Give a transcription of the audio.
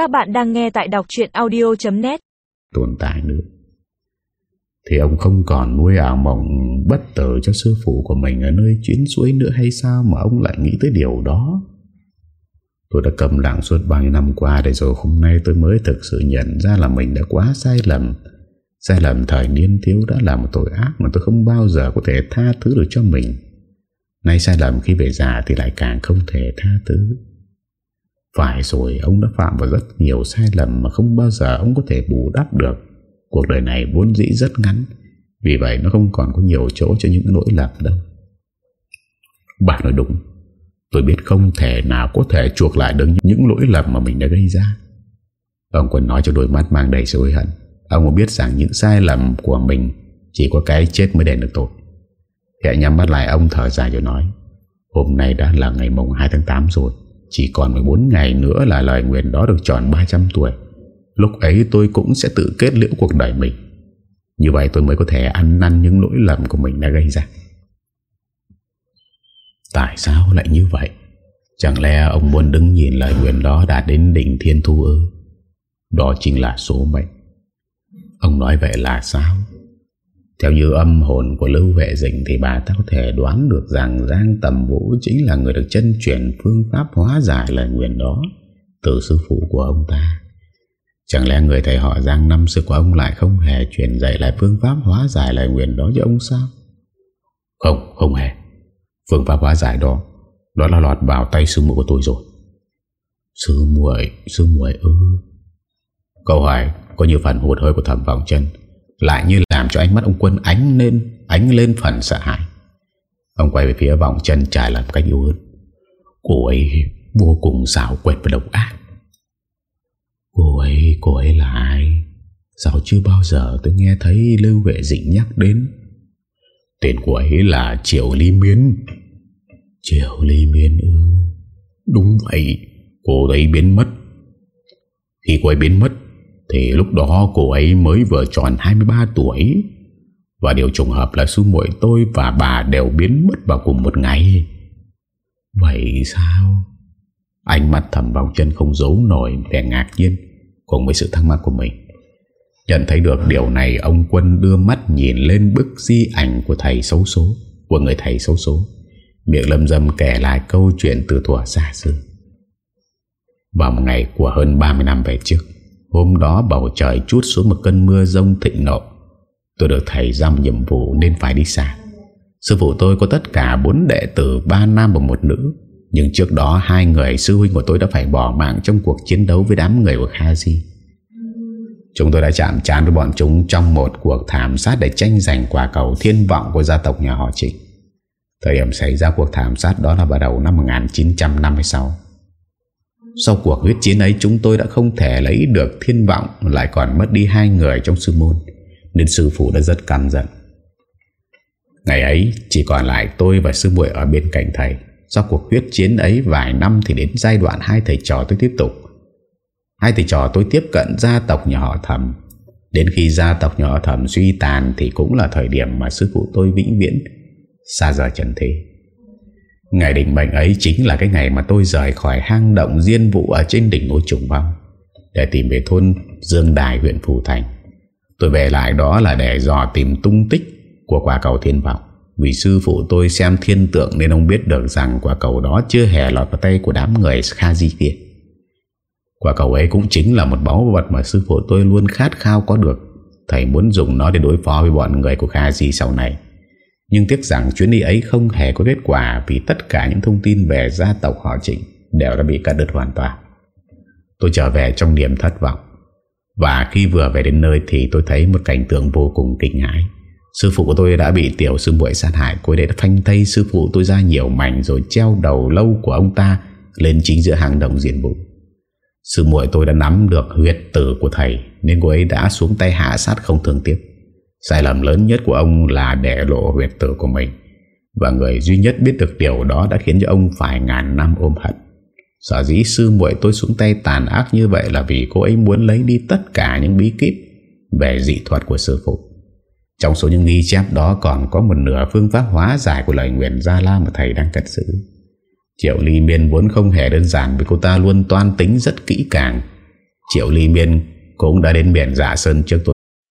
Các bạn đang nghe tại đọc chuyện audio.net Tồn tại nữa. Thì ông không còn nuôi ảo mộng bất tử cho sư phụ của mình ở nơi chuyến suối nữa hay sao mà ông lại nghĩ tới điều đó? Tôi đã cầm lặng suốt bao nhiêu năm qua Để rồi hôm nay tôi mới thực sự nhận ra là mình đã quá sai lầm. Sai lầm thời niên thiếu đã là một tội ác Mà tôi không bao giờ có thể tha thứ được cho mình. Nay sai lầm khi về già thì lại càng không thể tha thứ. Phải rồi, ông đã phạm vào rất nhiều sai lầm Mà không bao giờ ông có thể bù đắp được. Cuộc đời này vốn dĩ rất ngắn, Vì vậy nó không còn có nhiều chỗ cho những lỗi lầm đâu. Bạn nói đúng, Tôi biết không thể nào có thể chuộc lại được những lỗi lầm mà mình đã gây ra. Ông Quân nói cho đôi mắt mang đầy sự hối hận. Ông có biết rằng những sai lầm của mình Chỉ có cái chết mới đền được tội. Khẽ nhắm mắt lại, ông thở dài rồi nói, Hôm nay đã là ngày mùng 2 tháng 8 rồi. Chỉ còn 14 ngày nữa là lời nguyện đó được tròn 300 tuổi. Lúc ấy tôi cũng sẽ tự kết liễu cuộc đời mình. Như vậy tôi mới có thể ăn năn những lỗi lầm của mình đã gây ra. Tại sao lại như vậy? Chẳng lẽ ông muốn đứng nhìn lời nguyện đó đạt đến đỉnh thiên thu ư? Đó chính là số mệnh. Ông nói vậy là sao? Theo như âm hồn của Lưu Vệ Dĩnh Thì bà ta có thể đoán được rằng Giang Tầm Vũ chính là người được chân chuyển phương pháp hóa giải lời nguyện đó Từ sư phụ của ông ta Chẳng lẽ người thầy họ Giang năm xưa của ông lại không hề truyền dạy lại phương pháp hóa giải lời nguyện đó cho ông sao? Không, không hề. Phương pháp hóa giải đó, đó là lọt vào tay sư muội của tôi rồi. Sư muội, sư muội ư. Câu hỏi có như phần hụt hơi của thẩm vọng chân, lại như làm cho ánh mắt ông quân ánh lên, ánh lên phần sợ hãi. Ông quay về phía vòng chân trải làm cách yếu hơn. Cô ấy vô cùng xảo quyệt và độc ác. Cô ấy, cô ấy là ai? Sao chưa bao giờ tôi nghe thấy Lưu Vệ Dĩnh nhắc đến? Tên của ấy là Triệu Ly Miên. Triệu Ly Miên ư? Đúng vậy, cô ấy biến mất. Khi cô ấy biến mất, thì lúc đó cô ấy mới vừa tròn 23 tuổi. Và điều trùng hợp là sư muội tôi và bà đều biến mất vào cùng một ngày. Vậy sao? Ánh mắt thầm vòng chân không giấu nổi vẻ ngạc nhiên cùng với sự thắc mắc của mình. Nhận thấy được điều này ông Quân đưa mắt nhìn lên bức di ảnh của thầy xấu số, của người thầy xấu số. Miệng lâm dâm kể lại câu chuyện từ thuở xa xưa. Vào một ngày của hơn 30 năm về trước, hôm đó bầu trời chút xuống một cơn mưa rông thịnh nộ. Tôi được thầy giao nhiệm vụ nên phải đi xa. Sư phụ tôi có tất cả bốn đệ tử, ba nam và một nữ nhưng trước đó hai người sư huynh của tôi đã phải bỏ mạng trong cuộc chiến đấu với đám người của Khazi. Chúng tôi đã chạm trán với bọn chúng trong một cuộc thảm sát để tranh giành quả cầu thiên vọng của gia tộc nhà họ Trịnh. Thời điểm xảy ra cuộc thảm sát đó là vào đầu năm 1956. Sau cuộc huyết chiến ấy, chúng tôi đã không thể lấy được thiên vọng, lại còn mất đi hai người trong sư môn, nên sư phụ đã rất căm giận. Ngày ấy, chỉ còn lại tôi và sư muội ở bên cạnh thầy. Sau cuộc huyết chiến ấy vài năm thì đến giai đoạn hai thầy trò tôi tiếp tục. Hai thầy trò tôi tiếp cận gia tộc nhà họ thầm. Đến khi gia tộc nhà họ thầm suy tàn thì cũng là thời điểm mà sư phụ tôi vĩnh viễn xa rời trần thế. Ngày định mệnh ấy chính là cái ngày mà tôi rời khỏi hang động diên vụ ở trên đỉnh núi Trùng Vong để tìm về thôn Dương Đài, huyện Phù Thành. Tôi về lại đó là để dò tìm tung tích của quả cầu thiên vọng. Vì sư phụ tôi xem thiên tượng nên ông biết được rằng quả cầu đó chưa hề lọt vào tay của đám người Kha Di kia. Quả cầu ấy cũng chính là một báu vật mà sư phụ tôi luôn khát khao có được. Thầy muốn dùng nó để đối phó với bọn người của Kha Di sau này. Nhưng tiếc rằng chuyến đi ấy không hề có kết quả vì tất cả những thông tin về gia tộc họ trịnh đều đã bị cắt đứt hoàn toàn. Tôi trở về trong niềm thất vọng. Và khi vừa về đến nơi thì tôi thấy một cảnh tượng vô cùng kinh hãi. Sư phụ của tôi đã bị tiểu sư muội sát hại Cô ấy đã phanh tay sư phụ tôi ra nhiều mảnh Rồi treo đầu lâu của ông ta Lên chính giữa hàng đồng diện vụ Sư muội tôi đã nắm được huyệt tử của thầy, Nên cô ấy đã xuống tay hạ sát không thường tiếp Sai lầm lớn nhất của ông là để lộ huyệt tử của mình Và người duy nhất biết được điều đó Đã khiến cho ông phải ngàn năm ôm hận Sở dĩ sư muội tôi xuống tay tàn ác như vậy Là vì cô ấy muốn lấy đi tất cả những bí kíp Về dị thuật của sư phụ trong số những ghi chép đó còn có một nửa phương pháp hóa giải của lời nguyện Gia La mà thầy đang cất giữ. Triệu Ly Miên vốn không hề đơn giản vì cô ta luôn toan tính rất kỹ càng. Triệu Ly Miên cũng đã đến biển Dạ Sơn trước tôi.